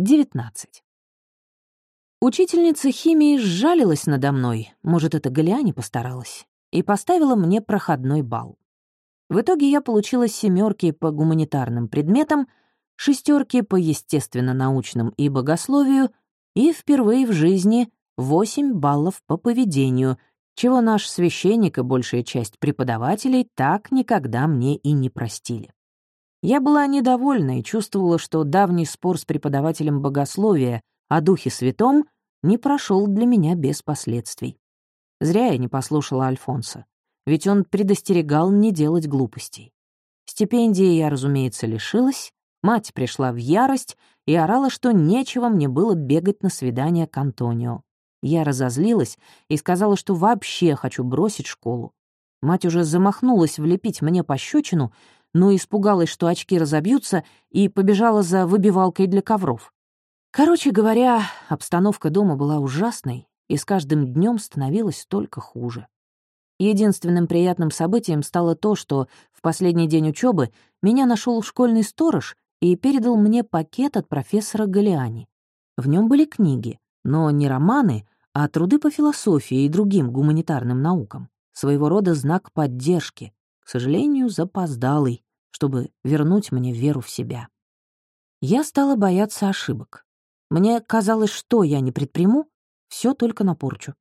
19. Учительница химии сжалилась надо мной, может, это Галиане постаралась, и поставила мне проходной балл. В итоге я получила семерки по гуманитарным предметам, шестерки по естественно-научным и богословию и впервые в жизни 8 баллов по поведению, чего наш священник и большая часть преподавателей так никогда мне и не простили. Я была недовольна и чувствовала, что давний спор с преподавателем богословия о Духе Святом не прошел для меня без последствий. Зря я не послушала Альфонса, ведь он предостерегал не делать глупостей. Стипендии я, разумеется, лишилась, мать пришла в ярость и орала, что нечего мне было бегать на свидание к Антонио. Я разозлилась и сказала, что вообще хочу бросить школу. Мать уже замахнулась влепить мне пощечину, но испугалась, что очки разобьются, и побежала за выбивалкой для ковров. Короче говоря, обстановка дома была ужасной, и с каждым днем становилось только хуже. Единственным приятным событием стало то, что в последний день учебы меня нашел школьный сторож и передал мне пакет от профессора Галиани. В нем были книги, но не романы, а труды по философии и другим гуманитарным наукам. Своего рода знак поддержки, к сожалению, запоздалый, чтобы вернуть мне веру в себя. Я стала бояться ошибок. Мне казалось, что я не предприму, все только на порчу.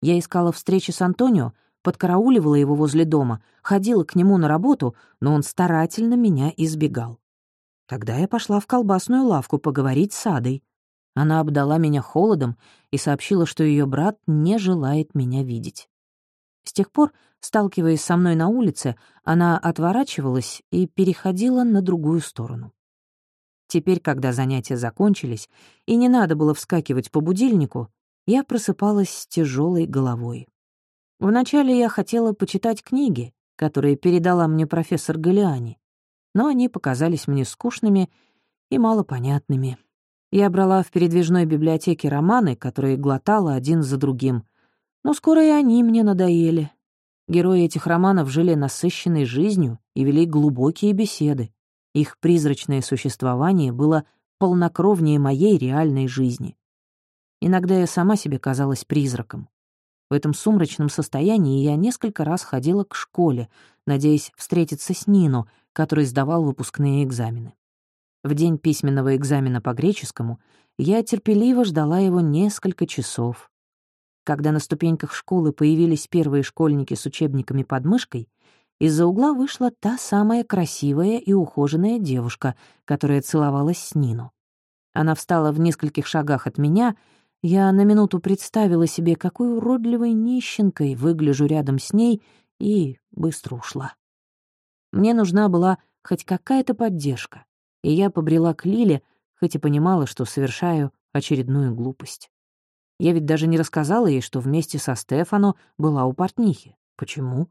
Я искала встречи с Антонио, подкарауливала его возле дома, ходила к нему на работу, но он старательно меня избегал. Тогда я пошла в колбасную лавку поговорить с Адой. Она обдала меня холодом и сообщила, что ее брат не желает меня видеть. С тех пор, сталкиваясь со мной на улице, она отворачивалась и переходила на другую сторону. Теперь, когда занятия закончились, и не надо было вскакивать по будильнику, я просыпалась с тяжелой головой. Вначале я хотела почитать книги, которые передала мне профессор Галиани, но они показались мне скучными и малопонятными. Я брала в передвижной библиотеке романы, которые глотала один за другим. Но скоро и они мне надоели. Герои этих романов жили насыщенной жизнью и вели глубокие беседы. Их призрачное существование было полнокровнее моей реальной жизни. Иногда я сама себе казалась призраком. В этом сумрачном состоянии я несколько раз ходила к школе, надеясь встретиться с Нину, который сдавал выпускные экзамены. В день письменного экзамена по греческому я терпеливо ждала его несколько часов. Когда на ступеньках школы появились первые школьники с учебниками под мышкой, из-за угла вышла та самая красивая и ухоженная девушка, которая целовалась с Нину. Она встала в нескольких шагах от меня, я на минуту представила себе, какой уродливой нищенкой выгляжу рядом с ней, и быстро ушла. Мне нужна была хоть какая-то поддержка и я побрела к Лиле, хоть и понимала, что совершаю очередную глупость. Я ведь даже не рассказала ей, что вместе со Стефану была у портнихи. Почему?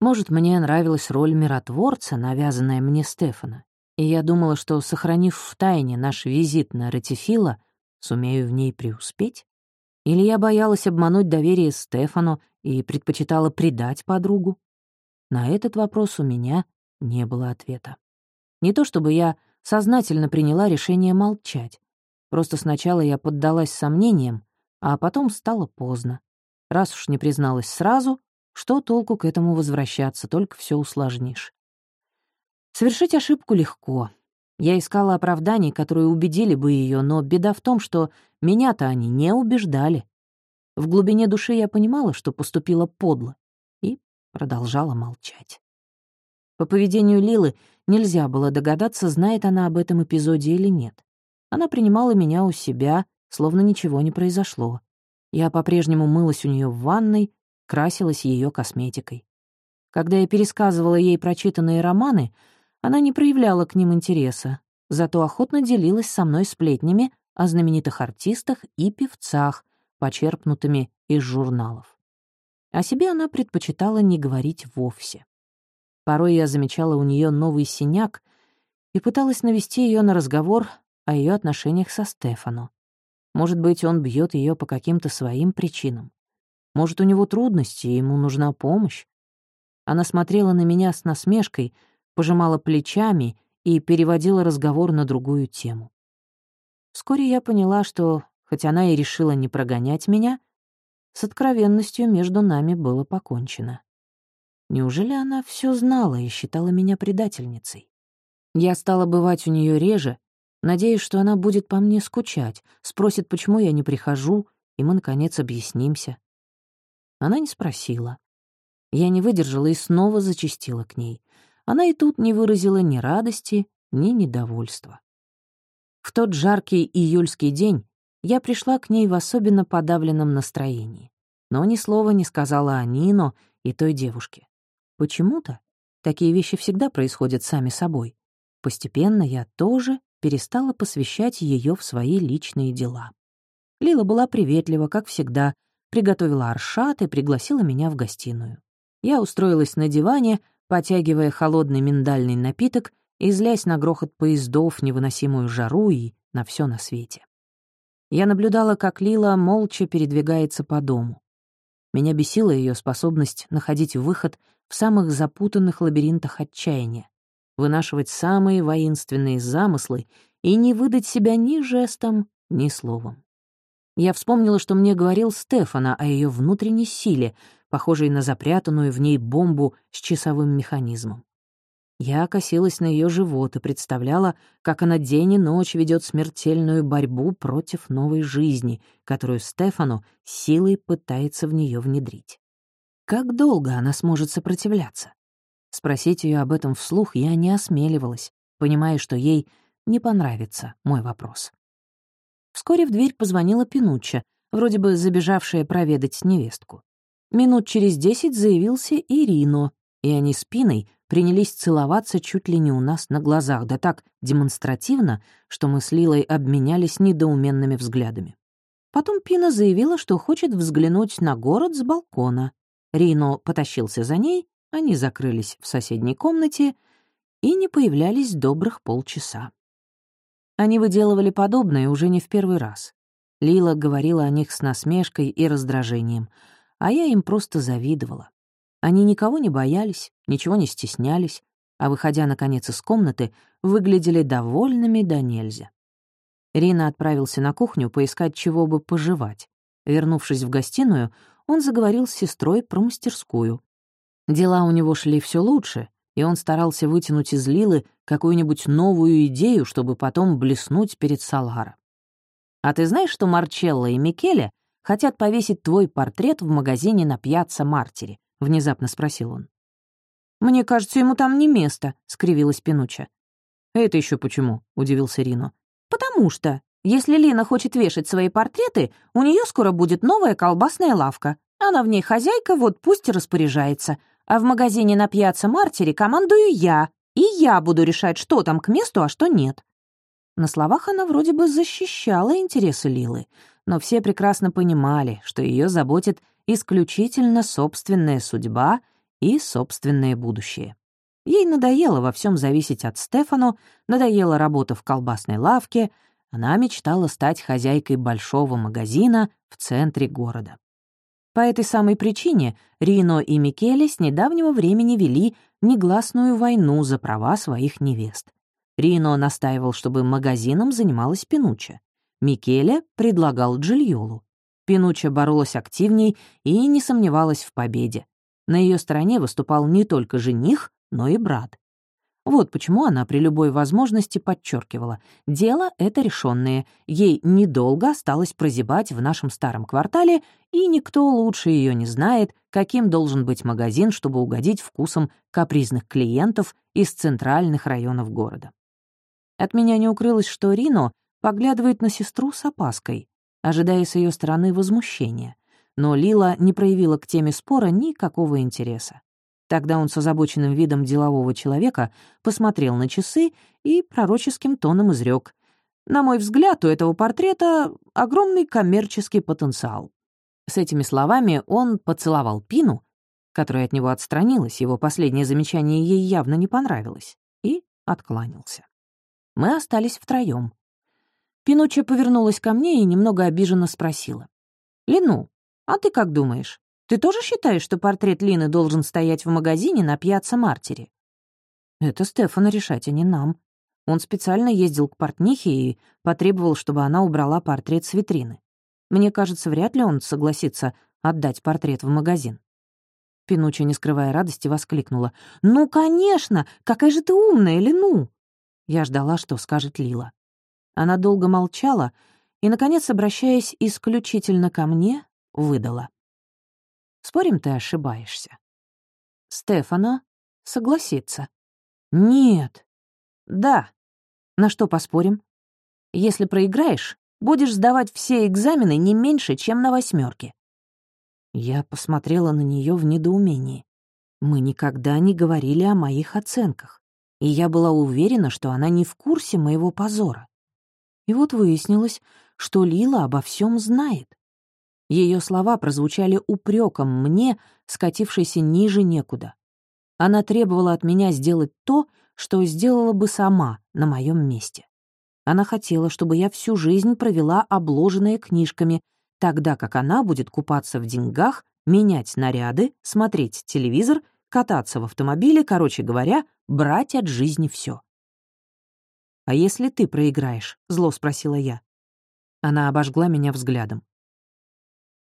Может, мне нравилась роль миротворца, навязанная мне Стефана, и я думала, что, сохранив в тайне наш визит на Ратифила, сумею в ней преуспеть? Или я боялась обмануть доверие Стефану и предпочитала предать подругу? На этот вопрос у меня не было ответа. Не то чтобы я сознательно приняла решение молчать. Просто сначала я поддалась сомнениям, а потом стало поздно. Раз уж не призналась сразу, что толку к этому возвращаться, только все усложнишь. Совершить ошибку легко. Я искала оправданий, которые убедили бы ее, но беда в том, что меня-то они не убеждали. В глубине души я понимала, что поступила подло, и продолжала молчать. По поведению Лилы нельзя было догадаться, знает она об этом эпизоде или нет. Она принимала меня у себя, словно ничего не произошло. Я по-прежнему мылась у нее в ванной, красилась ее косметикой. Когда я пересказывала ей прочитанные романы, она не проявляла к ним интереса, зато охотно делилась со мной сплетнями о знаменитых артистах и певцах, почерпнутыми из журналов. О себе она предпочитала не говорить вовсе. Порой я замечала у нее новый синяк и пыталась навести ее на разговор о ее отношениях со Стефану. Может быть, он бьет ее по каким-то своим причинам. Может, у него трудности, и ему нужна помощь. Она смотрела на меня с насмешкой, пожимала плечами и переводила разговор на другую тему. Вскоре я поняла, что, хоть она и решила не прогонять меня, с откровенностью между нами было покончено. Неужели она все знала и считала меня предательницей? Я стала бывать у нее реже, надеясь, что она будет по мне скучать, спросит, почему я не прихожу, и мы, наконец, объяснимся. Она не спросила. Я не выдержала и снова зачастила к ней. Она и тут не выразила ни радости, ни недовольства. В тот жаркий июльский день я пришла к ней в особенно подавленном настроении, но ни слова не сказала о Нино и той девушке. Почему-то такие вещи всегда происходят сами собой. Постепенно я тоже перестала посвящать ее в свои личные дела. Лила была приветлива, как всегда, приготовила аршат и пригласила меня в гостиную. Я устроилась на диване, потягивая холодный миндальный напиток и злясь на грохот поездов, невыносимую жару и на все на свете. Я наблюдала, как Лила молча передвигается по дому. Меня бесила ее способность находить выход в самых запутанных лабиринтах отчаяния, вынашивать самые воинственные замыслы и не выдать себя ни жестом, ни словом. Я вспомнила, что мне говорил Стефана о ее внутренней силе, похожей на запрятанную в ней бомбу с часовым механизмом. Я косилась на ее живот и представляла, как она день и ночь ведет смертельную борьбу против новой жизни, которую Стефану силой пытается в нее внедрить. Как долго она сможет сопротивляться? Спросить ее об этом вслух я не осмеливалась, понимая, что ей не понравится мой вопрос. Вскоре в дверь позвонила Пинучча, вроде бы забежавшая проведать невестку. Минут через десять заявился Ирино, и они с Пиной принялись целоваться чуть ли не у нас на глазах, да так демонстративно, что мы с Лилой обменялись недоуменными взглядами. Потом Пина заявила, что хочет взглянуть на город с балкона. Рино потащился за ней, они закрылись в соседней комнате и не появлялись добрых полчаса. Они выделывали подобное уже не в первый раз. Лила говорила о них с насмешкой и раздражением, а я им просто завидовала. Они никого не боялись, ничего не стеснялись, а, выходя, наконец, из комнаты, выглядели довольными до нельзя. Рина отправился на кухню поискать чего бы пожевать. Вернувшись в гостиную, он заговорил с сестрой про мастерскую. Дела у него шли все лучше, и он старался вытянуть из Лилы какую-нибудь новую идею, чтобы потом блеснуть перед Салара. «А ты знаешь, что Марчелло и Микеле хотят повесить твой портрет в магазине на Пьяцца Мартире?» — внезапно спросил он. «Мне кажется, ему там не место», — скривилась Пинуча. «Это еще почему?» — удивился Рино. «Потому что, если Лена хочет вешать свои портреты, у нее скоро будет новая колбасная лавка. Она в ней хозяйка, вот пусть и распоряжается а в магазине на Пьяцца Мартире командую я, и я буду решать, что там к месту, а что нет». На словах она вроде бы защищала интересы Лилы, но все прекрасно понимали, что ее заботит исключительно собственная судьба и собственное будущее. Ей надоело во всем зависеть от Стефану, надоела работа в колбасной лавке, она мечтала стать хозяйкой большого магазина в центре города. По этой самой причине Рино и Микеле с недавнего времени вели негласную войну за права своих невест. Рино настаивал, чтобы магазином занималась Пинуча. Микеле предлагал Джильолу. Пинуча боролась активней и не сомневалась в победе. На ее стороне выступал не только жених, но и брат. Вот почему она при любой возможности подчеркивала. Дело это решенное. Ей недолго осталось прозябать в нашем старом квартале, и никто лучше ее не знает, каким должен быть магазин, чтобы угодить вкусам капризных клиентов из центральных районов города. От меня не укрылось, что Рино поглядывает на сестру с опаской, ожидая с ее стороны возмущения. Но Лила не проявила к теме спора никакого интереса. Тогда он с озабоченным видом делового человека посмотрел на часы и пророческим тоном изрек. «На мой взгляд, у этого портрета огромный коммерческий потенциал». С этими словами он поцеловал Пину, которая от него отстранилась, его последнее замечание ей явно не понравилось, и откланялся. Мы остались втроём. Пинучча повернулась ко мне и немного обиженно спросила. «Лину, а ты как думаешь, ты тоже считаешь, что портрет Лины должен стоять в магазине на Пьяцца Мартире? Это Стефана решать, а не нам. Он специально ездил к портнихе и потребовал, чтобы она убрала портрет с витрины. Мне кажется, вряд ли он согласится отдать портрет в магазин. Пинуча, не скрывая радости, воскликнула. «Ну, конечно! Какая же ты умная, Лену!» Я ждала, что скажет Лила. Она долго молчала и, наконец, обращаясь исключительно ко мне, выдала. «Спорим, ты ошибаешься?» Стефано согласится. «Нет». «Да». «На что поспорим?» «Если проиграешь, будешь сдавать все экзамены не меньше, чем на восьмерке. Я посмотрела на нее в недоумении. Мы никогда не говорили о моих оценках, и я была уверена, что она не в курсе моего позора. И вот выяснилось, что Лила обо всем знает. Ее слова прозвучали упреком мне, скатившейся ниже некуда. Она требовала от меня сделать то, что сделала бы сама на моем месте. Она хотела, чтобы я всю жизнь провела обложенная книжками, тогда как она будет купаться в деньгах, менять наряды, смотреть телевизор, кататься в автомобиле, короче говоря, брать от жизни все. «А если ты проиграешь?» — зло спросила я. Она обожгла меня взглядом.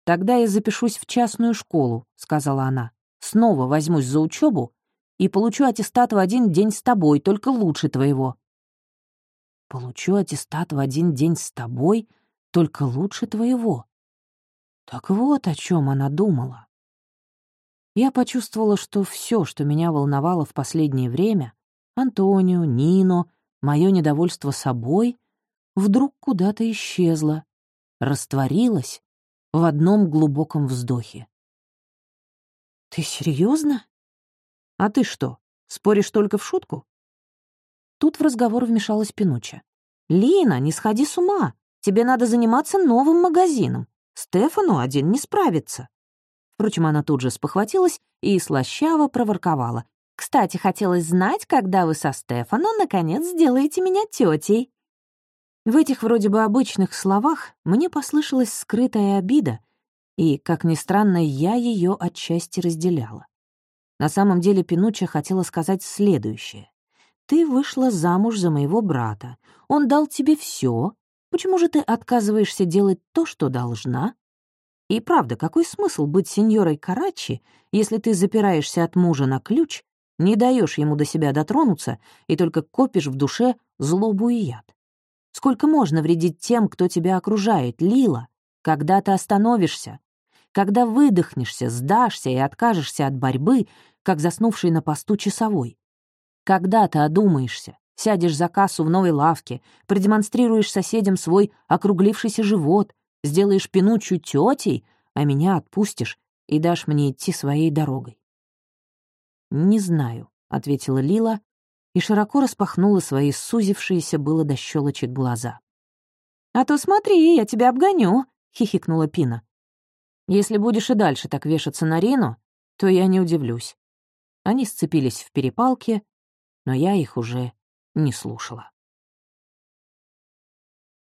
«Тогда я запишусь в частную школу», — сказала она. «Снова возьмусь за учебу и получу аттестат в один день с тобой, только лучше твоего». «Получу аттестат в один день с тобой, только лучше твоего». Так вот о чем она думала. Я почувствовала, что все, что меня волновало в последнее время — Антонио, Нино, мое недовольство собой — вдруг куда-то исчезло, растворилось в одном глубоком вздохе. «Ты серьезно? А ты что, споришь только в шутку?» Тут в разговор вмешалась Пинуча. «Лина, не сходи с ума. Тебе надо заниматься новым магазином. Стефану один не справится». Впрочем, она тут же спохватилась и слащаво проворковала. «Кстати, хотелось знать, когда вы со Стефану наконец сделаете меня тетей. В этих вроде бы обычных словах мне послышалась скрытая обида, и, как ни странно, я ее отчасти разделяла. На самом деле Пинучча хотела сказать следующее. «Ты вышла замуж за моего брата. Он дал тебе все, Почему же ты отказываешься делать то, что должна? И правда, какой смысл быть сеньорой Карачи, если ты запираешься от мужа на ключ, не даешь ему до себя дотронуться и только копишь в душе злобу и яд? Сколько можно вредить тем, кто тебя окружает, Лила? Когда ты остановишься? Когда выдохнешься, сдашься и откажешься от борьбы, как заснувший на посту часовой? Когда ты одумаешься? Сядешь за кассу в новой лавке, продемонстрируешь соседям свой округлившийся живот, сделаешь пинучью тетей, а меня отпустишь и дашь мне идти своей дорогой. «Не знаю», — ответила Лила и широко распахнула свои сузившиеся было до щелочек глаза. «А то смотри, я тебя обгоню», — хихикнула Пина. «Если будешь и дальше так вешаться на Рину, то я не удивлюсь». Они сцепились в перепалке, но я их уже не слушала.